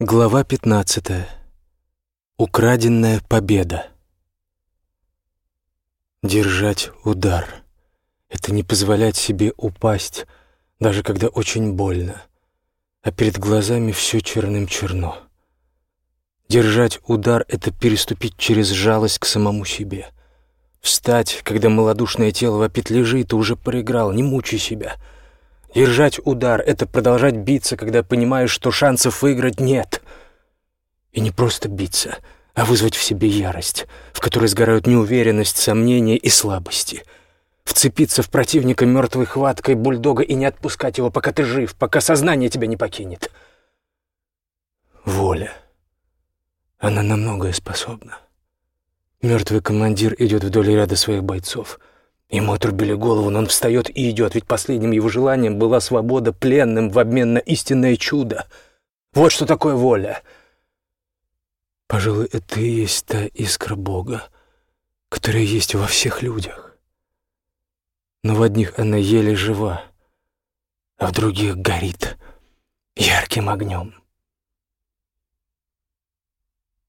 Глава 15. Украденная победа. Держать удар — это не позволять себе упасть, даже когда очень больно, а перед глазами все черным-черно. Держать удар — это переступить через жалость к самому себе. Встать, когда малодушное тело вопит «лежи, ты уже проиграл, не мучай себя». Держать удар — это продолжать биться, когда понимаешь, что шансов выиграть нет. И не просто биться, а вызвать в себе ярость, в которой сгорают неуверенность, сомнения и слабости. Вцепиться в противника мертвой хваткой бульдога и не отпускать его, пока ты жив, пока сознание тебя не покинет. Воля. Она на многое способна. Мертвый командир идет вдоль ряда своих бойцов — Ему отрубили голову, но он встает и идет, ведь последним его желанием была свобода пленным в обмен на истинное чудо. Вот что такое воля. Пожалуй, это и есть та искра Бога, которая есть во всех людях. Но в одних она еле жива, а в других горит ярким огнем.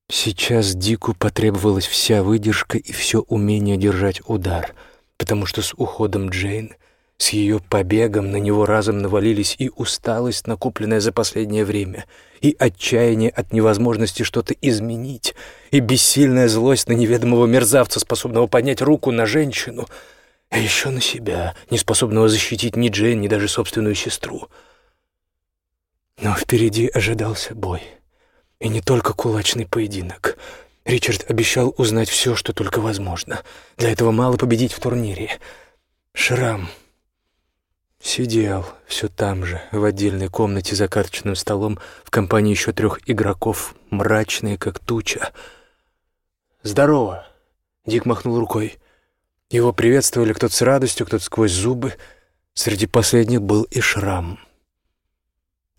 Сейчас Дику потребовалась вся выдержка и все умение держать удар — потому что с уходом Джейн, с ее побегом на него разом навалились и усталость, накопленная за последнее время, и отчаяние от невозможности что-то изменить, и бессильная злость на неведомого мерзавца, способного поднять руку на женщину, а еще на себя, не способного защитить ни Джейн, ни даже собственную сестру. Но впереди ожидался бой. И не только кулачный поединок — Ричард обещал узнать все, что только возможно. Для этого мало победить в турнире. Шрам сидел все там же, в отдельной комнате за карточным столом, в компании еще трех игроков, мрачные, как туча. «Здорово!» — Дик махнул рукой. Его приветствовали кто-то с радостью, кто-то сквозь зубы. Среди последних был и Шрам.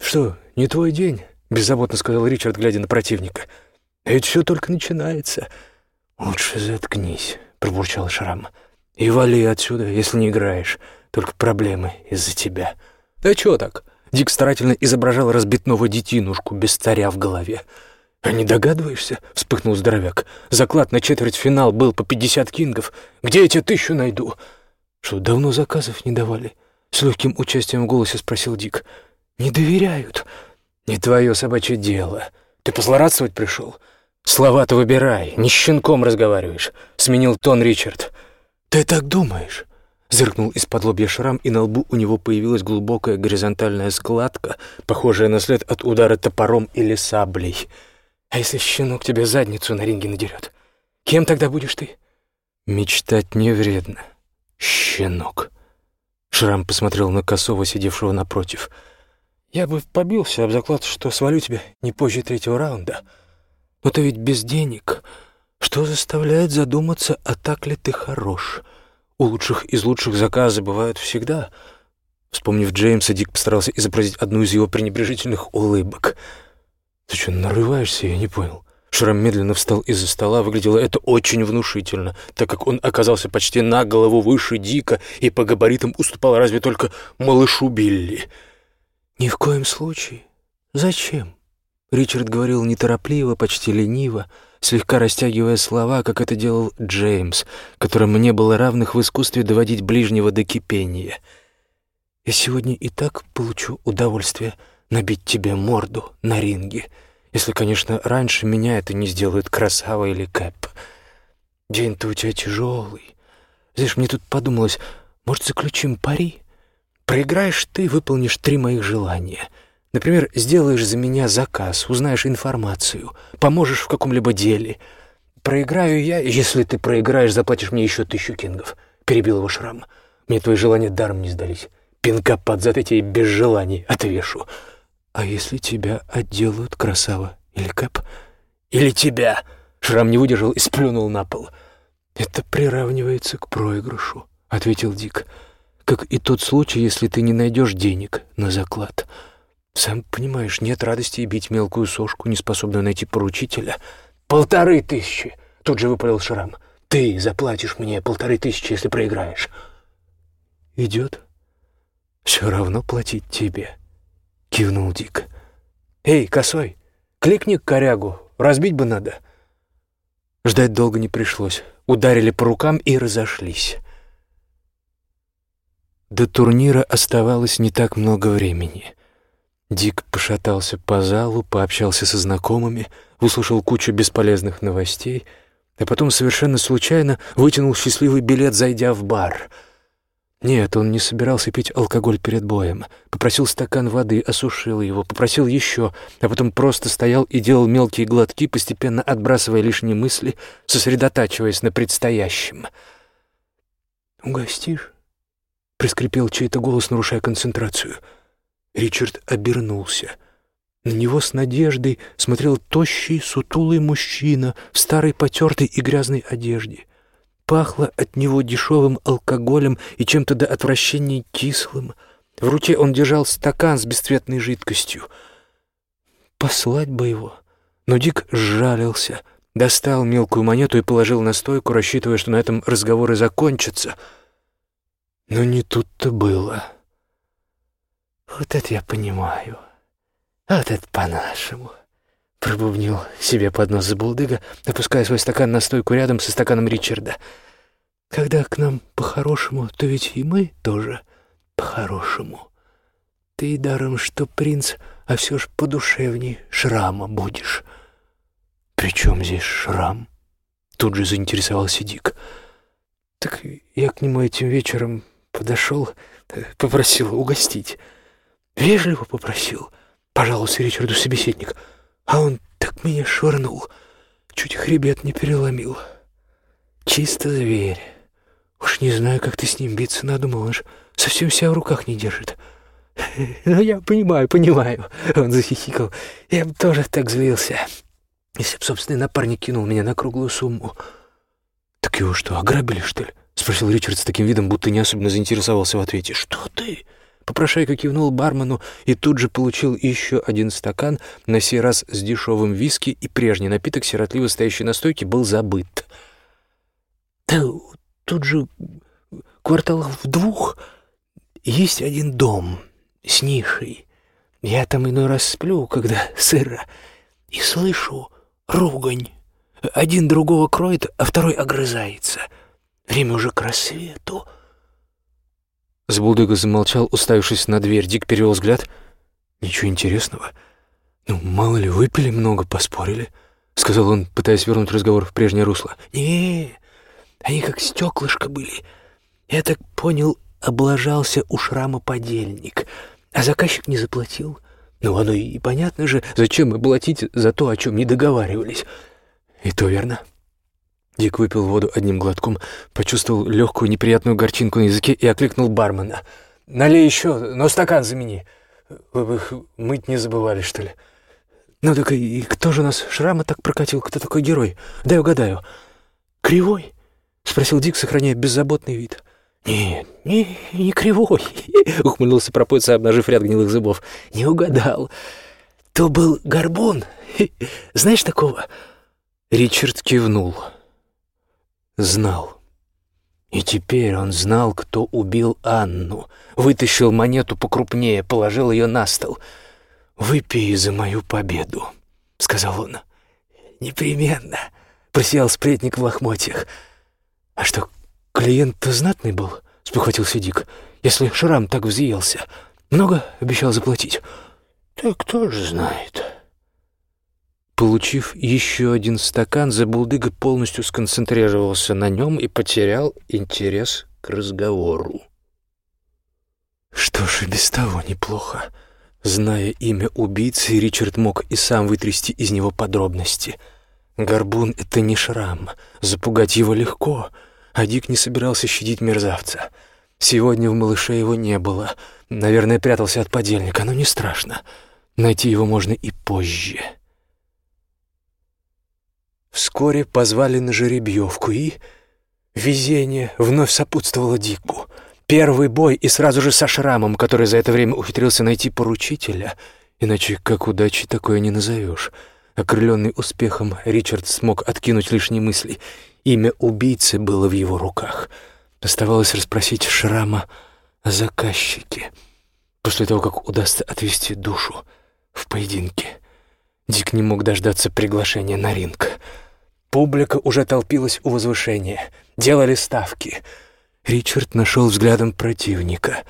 «Что, не твой день?» — беззаботно сказал Ричард, глядя на противника. Ведь все только начинается. Лучше заткнись, пробурчал Шрам. И вали отсюда, если не играешь. Только проблемы из-за тебя. Да чё так? Дик старательно изображал разбитного детинушку без царя в голове. «А не догадываешься?» — вспыхнул здоровяк. «Заклад на четвертьфинал был по пятьдесят кингов. Где я тебе тысячу найду?» «Что, давно заказов не давали?» — с легким участием в голосе спросил Дик. «Не доверяют». «Не твое собачье дело. Ты позлорадствовать пришел?» «Слова-то выбирай, не щенком разговариваешь», — сменил тон Ричард. «Ты так думаешь?» Зыркнул из-под лобья шрам, и на лбу у него появилась глубокая горизонтальная складка, похожая на след от удара топором или саблей. «А если щенок тебе задницу на ринге надерет? Кем тогда будешь ты?» «Мечтать не вредно, щенок». Шрам посмотрел на косого, сидевшего напротив. «Я бы побился об заклад, что свалю тебя не позже третьего раунда». Но ты ведь без денег, что заставляет задуматься, а так ли ты хорош. У лучших из лучших заказы бывают всегда. Вспомнив Джеймса, Дик постарался изобразить одну из его пренебрежительных улыбок. «Ты что, нарываешься? Я не понял». Шрам медленно встал из-за стола. Выглядело это очень внушительно, так как он оказался почти на голову выше Дика и по габаритам уступал разве только малышу Билли. «Ни в коем случае. Зачем? Ричард говорил неторопливо, почти лениво, слегка растягивая слова, как это делал Джеймс, которому не было равных в искусстве доводить ближнего до кипения. «Я сегодня и так получу удовольствие набить тебе морду на ринге, если, конечно, раньше меня это не сделают красава или Кэп. День-то у тебя тяжелый. Знаешь, мне тут подумалось, может, заключим пари? Проиграешь ты, выполнишь три моих желания — Например, сделаешь за меня заказ, узнаешь информацию, поможешь в каком-либо деле. Проиграю я, если ты проиграешь, заплатишь мне еще тысячу кингов. Перебил его шрам. Мне твои желания даром не сдались. Пинка под зад эти без желаний отвешу. А если тебя отделают, красава, или Кэп? Или тебя? Шрам не выдержал и сплюнул на пол. Это приравнивается к проигрышу, ответил Дик. Как и тот случай, если ты не найдешь денег на заклад. Сам понимаешь, нет радости бить мелкую сошку, не способную найти поручителя. Полторы тысячи! Тут же выпалил Шрам. Ты заплатишь мне полторы тысячи, если проиграешь. Идет. Все равно платить тебе. Кивнул Дик. Эй, косой, Кликни корягу, разбить бы надо». Ждать долго не пришлось. Ударили по рукам и разошлись. До турнира оставалось не так много времени. Дик пошатался по залу, пообщался со знакомыми, выслушал кучу бесполезных новостей, а потом совершенно случайно вытянул счастливый билет, зайдя в бар. Нет, он не собирался пить алкоголь перед боем. Попросил стакан воды, осушил его, попросил еще, а потом просто стоял и делал мелкие глотки, постепенно отбрасывая лишние мысли, сосредотачиваясь на предстоящем. «Угостишь?» — прискрипел чей-то голос, нарушая концентрацию. Ричард обернулся. На него с надеждой смотрел тощий, сутулый мужчина в старой потертой и грязной одежде. Пахло от него дешевым алкоголем и чем-то до отвращения кислым. В руке он держал стакан с бесцветной жидкостью. Послать бы его. Но Дик сжалился, достал мелкую монету и положил на стойку, рассчитывая, что на этом разговор и закончится — но не тут-то было. «Вот это я понимаю. Вот это по-нашему», — пробубнил себе под нос Забулдыга, опуская свой стакан на стойку рядом со стаканом Ричарда. «Когда к нам по-хорошему, то ведь и мы тоже по-хорошему. Ты даром, что принц, а все ж подушевней шрама будешь». «При чем здесь шрам?» — тут же заинтересовался Дик. «Так я к нему этим вечером Подошел, попросил угостить. Вежливо попросил. Пожалуйста, Ричарду собеседник. А он так меня швырнул. Чуть хребет не переломил. Чисто зверь. Уж не знаю, как ты с ним биться надумал. Он совсем себя в руках не держит. «Ну, я понимаю, понимаю», — он захихикал. «Я бы тоже так злился, если б собственный напарник кинул меня на круглую сумму». «Так его что, ограбили, что ли?» — спросил Ричард с таким видом, будто не особенно заинтересовался в ответе. «Что ты?» Попрошайка кивнул бармену и тут же получил еще один стакан, на сей раз с дешевым виски, и прежний напиток, сиротливо стоящий на стойке, был забыт. «Да тут же кварталов в двух есть один дом с нишей. Я там иной раз сплю, когда сыро, и слышу ругань. Один другого кроет, а второй огрызается». Время уже к рассвету. Сбулдыга замолчал, уставившись на дверь. Дик перевел взгляд. Ничего интересного. Ну, мало ли, выпили много, поспорили, сказал он, пытаясь вернуть разговор в прежнее русло. Не, они как стеклышко были. Я так понял, облажался у шрама подельник, а заказчик не заплатил. Ну, оно и понятно же, зачем мы платить за то, о чем не договаривались. И то верно. Дик выпил воду одним глотком, почувствовал легкую неприятную горчинку на языке и окликнул бармена. «Налей еще, но стакан замени. Вы их мыть не забывали, что ли?» «Ну так и кто же нас шрама так прокатил? Кто такой герой? Дай угадаю». «Кривой?» — спросил Дик, сохраняя беззаботный вид. «Нет, не, не кривой», — ухмыльнулся пропойца, обнажив ряд гнилых зубов. «Не угадал. То был горбун. Знаешь такого?» Ричард кивнул знал. И теперь он знал, кто убил Анну. Вытащил монету покрупнее, положил ее на стол. «Выпей за мою победу», — сказал он. «Непременно», — просиял сплетник в лохмотьях. «А что, клиент-то знатный был?» — спохватился Дик. «Если Шрам так взъелся, много обещал заплатить?» «Так кто же знает?» Получив еще один стакан, Забулдыга полностью сконцентрировался на нем и потерял интерес к разговору. Что ж, и без того неплохо. Зная имя убийцы, Ричард мог и сам вытрясти из него подробности. Горбун — это не шрам, запугать его легко, а Дик не собирался щадить мерзавца. Сегодня в малыше его не было. Наверное, прятался от подельника, но не страшно. Найти его можно и позже. Вскоре позвали на жеребьевку, и... Везение вновь сопутствовало Дику. Первый бой и сразу же со шрамом, который за это время ухитрился найти поручителя. Иначе как удачи такое не назовешь. Окрыленный успехом, Ричард смог откинуть лишние мысли. Имя убийцы было в его руках. Оставалось расспросить Шрама о заказчике. После того, как удастся отвести душу в поединке. Дик не мог дождаться приглашения на ринг. Публика уже толпилась у возвышения, делали ставки. Ричард нашел взглядом противника.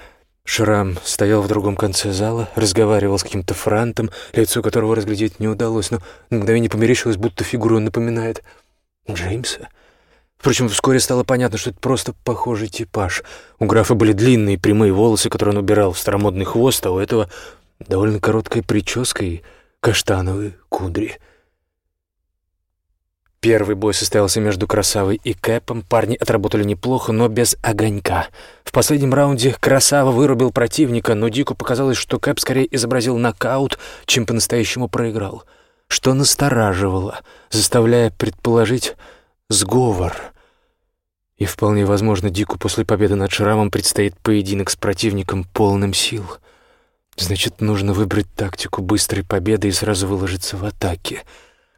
Шрам стоял в другом конце зала, разговаривал с каким-то франтом, лицо которого разглядеть не удалось, но на мгновение померещилось, будто фигуру он напоминает Джеймса. Впрочем, вскоре стало понятно, что это просто похожий типаж. У графа были длинные прямые волосы, которые он убирал в старомодный хвост, а у этого довольно короткая прическа и каштановые кудри. Первый бой состоялся между Красавой и Кэпом. Парни отработали неплохо, но без огонька. В последнем раунде Красава вырубил противника, но Дику показалось, что Кэп скорее изобразил нокаут, чем по-настоящему проиграл. Что настораживало, заставляя предположить сговор. И вполне возможно, Дику после победы над Шрамом предстоит поединок с противником полным сил. Значит, нужно выбрать тактику быстрой победы и сразу выложиться в атаке.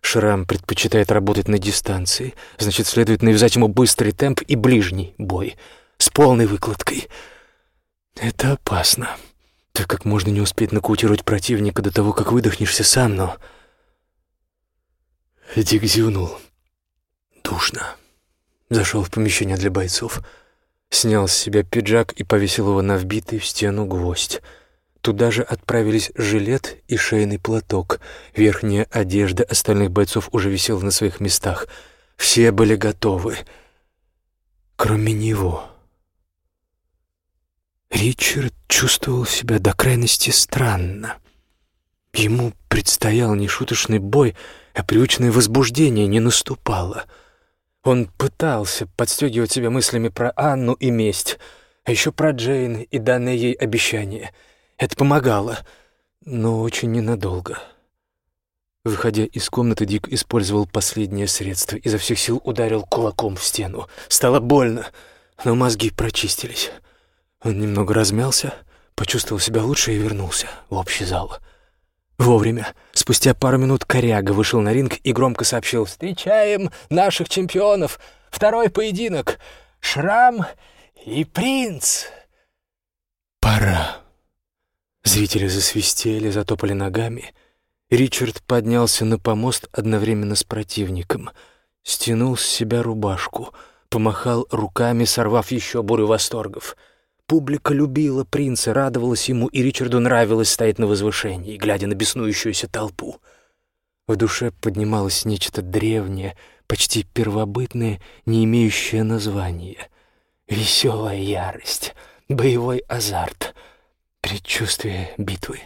Шрам предпочитает работать на дистанции, значит, следует навязать ему быстрый темп и ближний бой с полной выкладкой. Это опасно, так как можно не успеть нокаутировать противника до того, как выдохнешься сам, но... Дик зевнул. Душно. Зашел в помещение для бойцов, снял с себя пиджак и повесил его на вбитый в стену гвоздь. Туда же отправились жилет и шейный платок. Верхняя одежда остальных бойцов уже висела на своих местах. Все были готовы, кроме него. Ричард чувствовал себя до крайности странно. Ему предстоял нешуточный бой, а привычное возбуждение не наступало — он пытался подстегивать себя мыслями про Анну и месть, а еще про Джейн и данное ей обещание. Это помогало, но очень ненадолго. Выходя из комнаты, Дик использовал последнее средство, изо всех сил ударил кулаком в стену. Стало больно, но мозги прочистились. Он немного размялся, почувствовал себя лучше и вернулся в общий зал. Вовремя. Спустя пару минут коряга вышел на ринг и громко сообщил «Встречаем наших чемпионов! Второй поединок! Шрам и принц!» «Пора!» Зрители засвистели, затопали ногами. Ричард поднялся на помост одновременно с противником, стянул с себя рубашку, помахал руками, сорвав еще бурю восторгов — Публика любила принца, радовалась ему, и Ричарду нравилось стоять на возвышении, глядя на беснующуюся толпу. В душе поднималось нечто древнее, почти первобытное, не имеющее названия. Веселая ярость, боевой азарт, предчувствие битвы.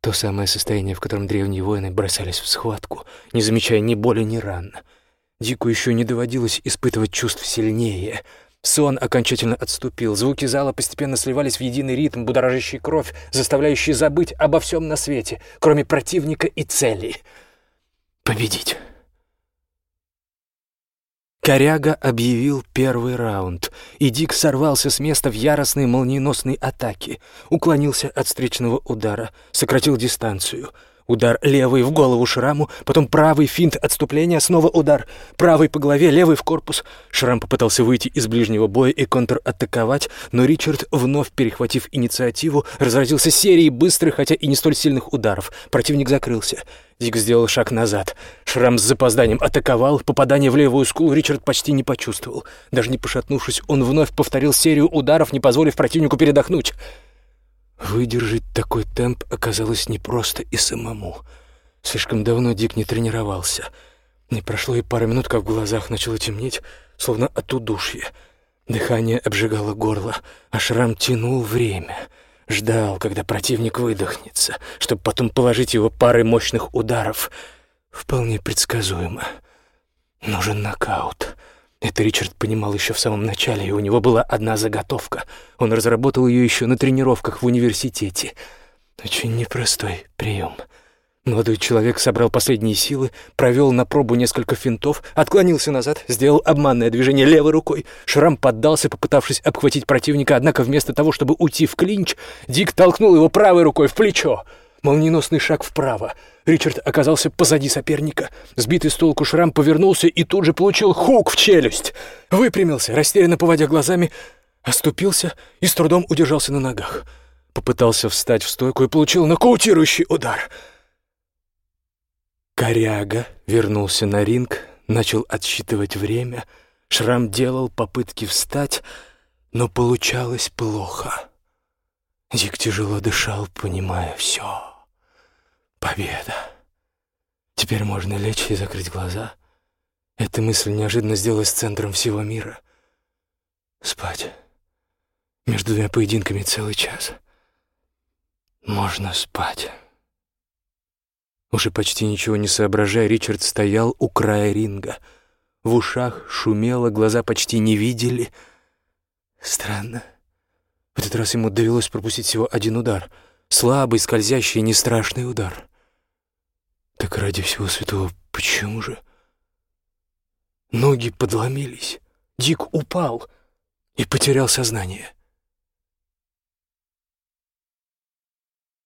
То самое состояние, в котором древние воины бросались в схватку, не замечая ни боли, ни ран. Дику еще не доводилось испытывать чувств сильнее — Сон окончательно отступил. Звуки зала постепенно сливались в единый ритм, будоражащий кровь, заставляющий забыть обо всем на свете, кроме противника и цели. Победить. Коряга объявил первый раунд, и Дик сорвался с места в яростной молниеносной атаке, уклонился от встречного удара, сократил дистанцию — Удар левый в голову Шраму, потом правый финт отступления, снова удар. Правый по голове, левый в корпус. Шрам попытался выйти из ближнего боя и контратаковать, но Ричард, вновь перехватив инициативу, разразился серией быстрых, хотя и не столь сильных ударов. Противник закрылся. Дик сделал шаг назад. Шрам с запозданием атаковал. Попадание в левую скулу Ричард почти не почувствовал. Даже не пошатнувшись, он вновь повторил серию ударов, не позволив противнику передохнуть. Выдержать такой темп оказалось непросто и самому. Слишком давно Дик не тренировался. Не прошло и пары минут, как в глазах начало темнеть, словно от удушья. Дыхание обжигало горло, а шрам тянул время. Ждал, когда противник выдохнется, чтобы потом положить его парой мощных ударов. Вполне предсказуемо. Нужен нокаут. Это Ричард понимал еще в самом начале, и у него была одна заготовка. Он разработал ее еще на тренировках в университете. Очень непростой прием. Молодой человек собрал последние силы, провел на пробу несколько финтов, отклонился назад, сделал обманное движение левой рукой. Шрам поддался, попытавшись обхватить противника, однако вместо того, чтобы уйти в клинч, Дик толкнул его правой рукой в плечо. Молниеносный шаг вправо. Ричард оказался позади соперника. Сбитый с толку шрам повернулся и тут же получил хук в челюсть. Выпрямился, растерянно поводя глазами, оступился и с трудом удержался на ногах. Попытался встать в стойку и получил нокаутирующий удар. Коряга вернулся на ринг, начал отсчитывать время. Шрам делал попытки встать, но получалось плохо. Дик тяжело дышал, понимая все. Победа. Теперь можно лечь и закрыть глаза. Эта мысль неожиданно сделалась центром всего мира. Спать. Между двумя поединками целый час. Можно спать. Уже почти ничего не соображая, Ричард стоял у края ринга. В ушах шумело, глаза почти не видели. Странно. В этот раз ему довелось пропустить всего один удар. Слабый, скользящий, не страшный удар. Так ради всего святого, почему же? Ноги подломились. Дик упал и потерял сознание.